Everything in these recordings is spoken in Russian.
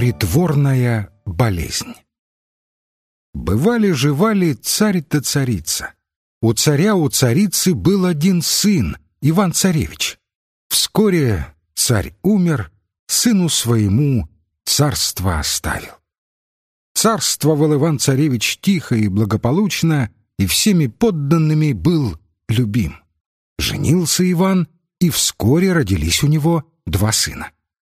Притворная болезнь. Бывали-живали царь да царица. У царя, у царицы был один сын, Иван-царевич. Вскоре царь умер, сыну своему царство оставил. Царствовал Иван-царевич тихо и благополучно, и всеми подданными был любим. Женился Иван, и вскоре родились у него два сына.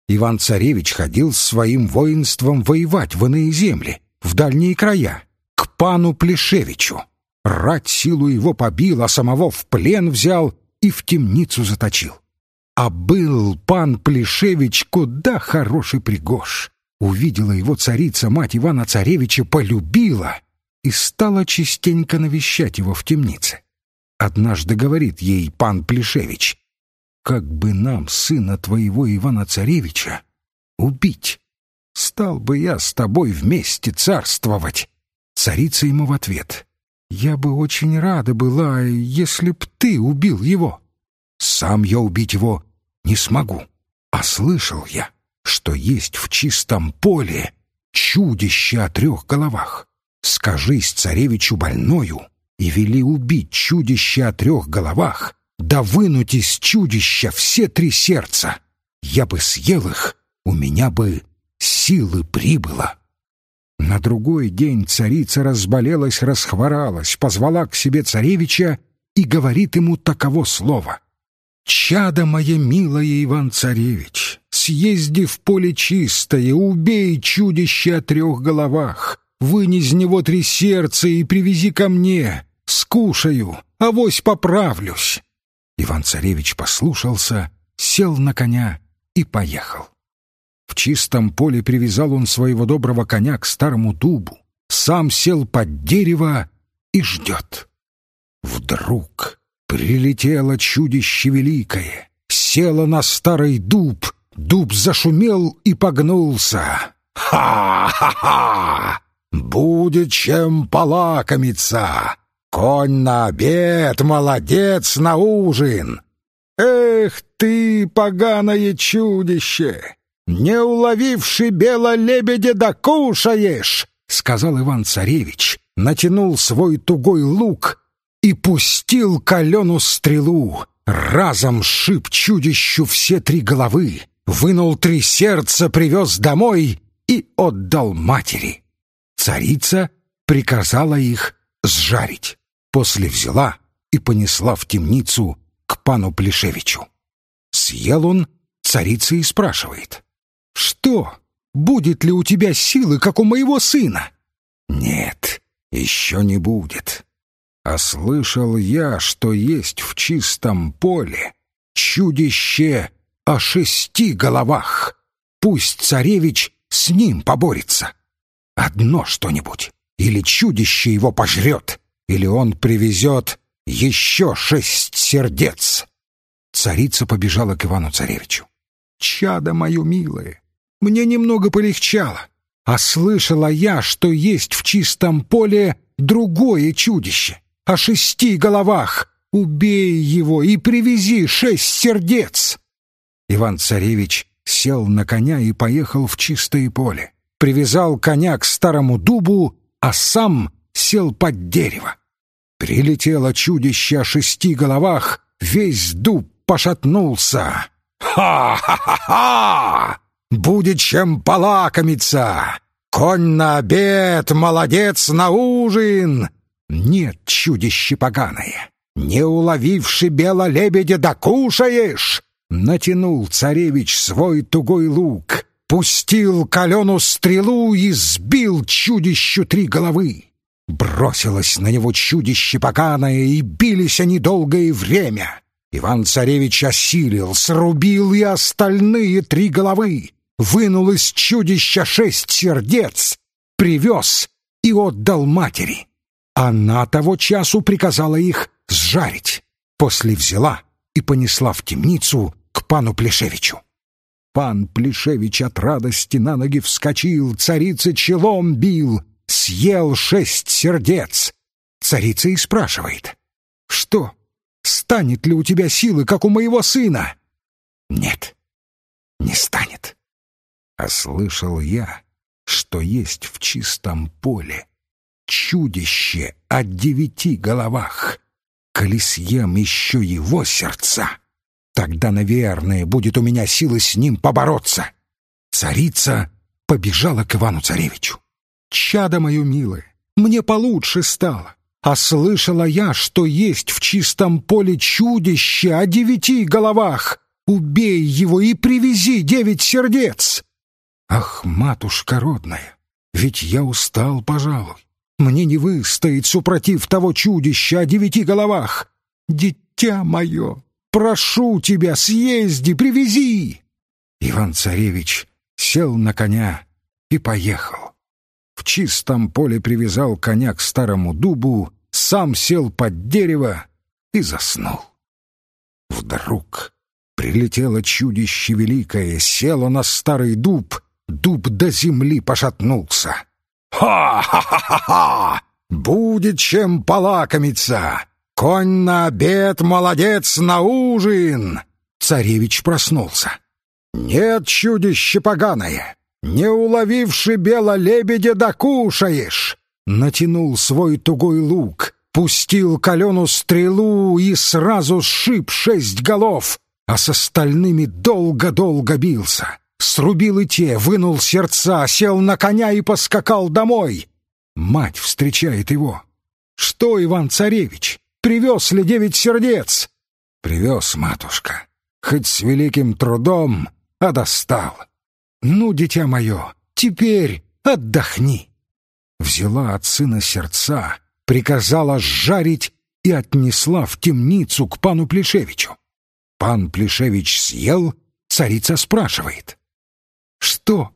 Иван-царевич ходил с своим воинством воевать в иные земли, в дальние края, к пану Плешевичу. Рать силу его побил, а самого в плен взял и в темницу заточил. А был пан Плешевич куда хороший пригож. Увидела его царица, мать Ивана-царевича, полюбила и стала частенько навещать его в темнице. Однажды говорит ей пан Плешевич, «Как бы нам сына твоего Ивана-царевича убить? Стал бы я с тобой вместе царствовать». Царица ему в ответ, «Я бы очень рада была, если б ты убил его. Сам я убить его не смогу, а слышал я, что есть в чистом поле чудище о трех головах. Скажись царевичу больною и вели убить чудище о трех головах, да вынуть из чудища все три сердца. Я бы съел их, у меня бы силы прибыло. На другой день царица разболелась, расхворалась, позвала к себе царевича и говорит ему таково слово. «Чадо мое милое Иван-царевич, съезди в поле чистое, убей чудище о трех головах, вынь из него три сердца и привези ко мне, скушаю, авось поправлюсь». Иван-царевич послушался, сел на коня и поехал. В чистом поле привязал он своего доброго коня к старому дубу, сам сел под дерево и ждет. Вдруг прилетело чудище великое, село на старый дуб, дуб зашумел и погнулся. «Ха-ха-ха! Будет чем полакомиться! Конь на обед, молодец на ужин!» «Эх ты, поганое чудище! «Не уловивши бело-лебедя, да кушаешь!» — сказал Иван-царевич, натянул свой тугой лук и пустил калену стрелу, разом шиб чудищу все три головы, вынул три сердца, привез домой и отдал матери. Царица приказала их сжарить, после взяла и понесла в темницу к пану Плешевичу. Съел он, царица и спрашивает. Что? Будет ли у тебя силы, как у моего сына? Нет, еще не будет. А слышал я, что есть в чистом поле чудище о шести головах. Пусть царевич с ним поборется. Одно что-нибудь. Или чудище его пожрет, или он привезет еще шесть сердец. Царица побежала к Ивану-царевичу. «Чадо мое милое, мне немного полегчало. А слышала я, что есть в чистом поле другое чудище о шести головах. Убей его и привези шесть сердец. Иван-царевич сел на коня и поехал в чистое поле. Привязал коня к старому дубу, а сам сел под дерево. Прилетело чудище о шести головах, весь дуб пошатнулся. «Ха-ха-ха-ха! Будет чем полакомиться! Конь на обед, молодец на ужин!» «Нет, чудище поганое! Не уловивши бело-лебедя, докушаешь!» Натянул царевич свой тугой лук, пустил калену стрелу и сбил чудищу три головы. Бросилось на него чудище поганое, и бились они долгое время. Иван-царевич осилил, срубил и остальные три головы вынул из чудища шесть сердец, привез и отдал матери. Она того часу приказала их сжарить, после взяла и понесла в темницу к пану Плешевичу. Пан Плешевич от радости на ноги вскочил, царица челом бил, съел шесть сердец. Царица и спрашивает, «Что, станет ли у тебя силы, как у моего сына?» «Нет, не станет». А слышал я, что есть в чистом поле чудище о девяти головах. Коли съем еще его сердца, тогда, наверное, будет у меня силы с ним побороться. Царица побежала к Ивану-царевичу. «Чадо мое милое, мне получше стало. А слышала я, что есть в чистом поле чудище о девяти головах. Убей его и привези девять сердец. Ах, матушка родная, ведь я устал, пожалуй. Мне не выстоит, супротив того чудища о девяти головах. Дитя мое, прошу тебя, съезди, привези. Иван-царевич сел на коня и поехал. В чистом поле привязал коня к старому дубу, сам сел под дерево и заснул. Вдруг прилетело чудище великое, село на старый дуб, дуб до земли пошатнулся. «Ха-ха-ха-ха! Будет чем полакомиться! Конь на обед, молодец на ужин!» Царевич проснулся. «Нет, чудище поганое! Не уловивши бело-лебедя, докушаешь!» Натянул свой тугой лук, пустил калену стрелу и сразу сшиб шесть голов, а с остальными долго-долго бился. Срубил и те, вынул сердца, сел на коня и поскакал домой. Мать встречает его. «Что, Иван-царевич, привез ли девять сердец?» «Привез, матушка, хоть с великим трудом, а достал. Ну, дитя мое, теперь отдохни». Взяла от сына сердца, приказала сжарить и отнесла в темницу к пану Плешевичу. Пан Плешевич съел, царица спрашивает. «Что?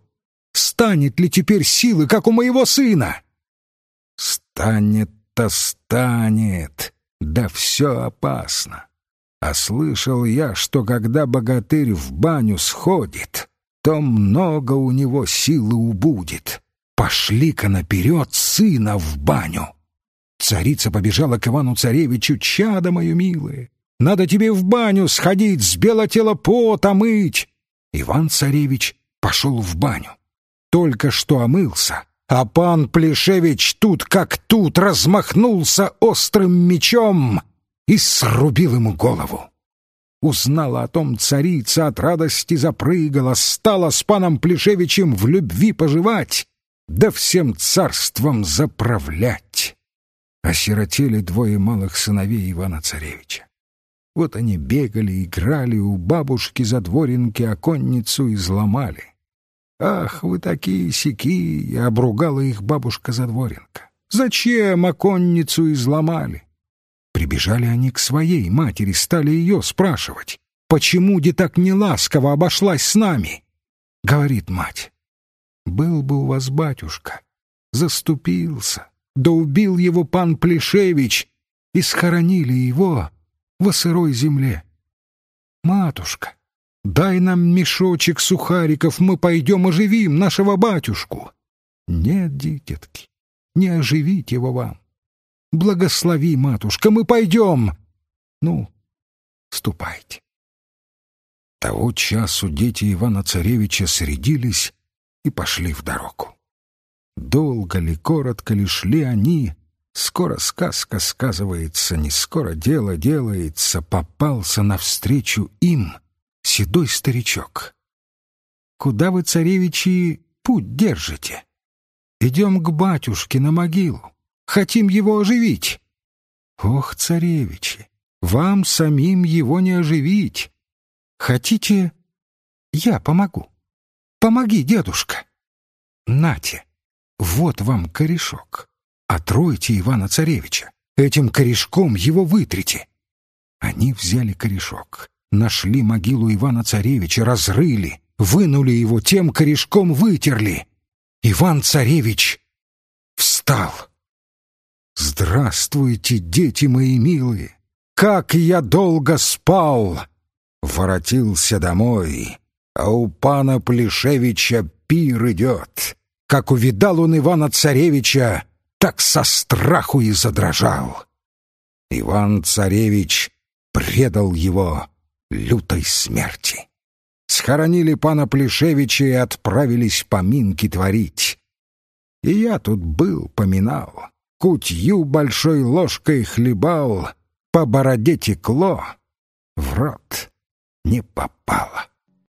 Станет ли теперь силы, как у моего сына?» «Станет-то станет, да все опасно. А слышал я, что когда богатырь в баню сходит, то много у него силы убудет. Пошли-ка наперед сына в баню!» Царица побежала к Ивану-царевичу, чадо мое милое. Надо тебе в баню сходить, с белотела пота мыть. Иван-царевич пошел в баню. Только что омылся, а пан Плешевич тут как тут размахнулся острым мечом и срубил ему голову. Узнала о том царица, от радости запрыгала, стала с паном Плешевичем в любви поживать, да всем царством заправлять. Осиротели двое малых сыновей Ивана-царевича. Вот они бегали, играли у бабушки за дворинки оконницу изломали. «Ах, вы такие сики!» — обругала их бабушка Задворенко. «Зачем оконницу изломали?» Прибежали они к своей матери, стали ее спрашивать, «Почему де так неласково обошлась с нами?» Говорит мать, «Был бы у вас батюшка, заступился, да убил его пан Плешевич, и схоронили его во сырой земле. «Матушка, дай нам мешочек сухариков, мы пойдем оживим нашего батюшку». «Нет, дитятки, не оживить его вам. Благослови, матушка, мы пойдем». «Ну, ступайте». Того часу дети Ивана-Царевича средились и пошли в дорогу. Долго ли, коротко ли шли они, Скоро сказка сказывается, не скоро дело делается, попался навстречу им седой старичок. Куда вы, царевичи, путь держите? Идем к батюшке на могилу, хотим его оживить. Ох, царевичи, вам самим его не оживить. Хотите, я помогу. Помоги, дедушка. Нате, вот вам корешок. Отройте Ивана-царевича, этим корешком его вытрите. Они взяли корешок, нашли могилу Ивана-царевича, разрыли, вынули его, тем корешком вытерли. Иван-царевич встал. «Здравствуйте, дети мои милые! Как я долго спал!» Воротился домой, а у пана Плешевича пир идет. Как увидал он Ивана-царевича, так со страху и задрожал. Иван-царевич предал его лютой смерти. Схоронили пана Плешевича и отправились поминки творить. И я тут был, поминал, кутью большой ложкой хлебал, по бороде текло, в рот не попало.